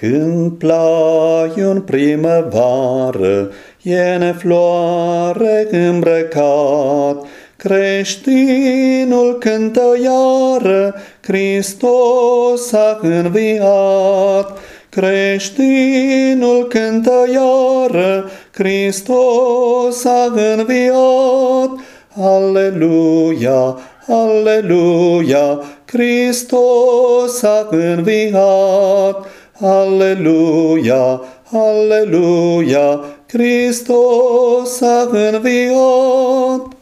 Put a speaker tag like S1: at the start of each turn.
S1: Când plaiul primăvară e în floare îmbrăcat, Creștinul cântă iară, Hristos a înviat. Creștinul cântă iară, Hristos a înviat. Aleluia, aleluia, Hristos a înviat. Aleluia, aleluia, Hristos a înviat.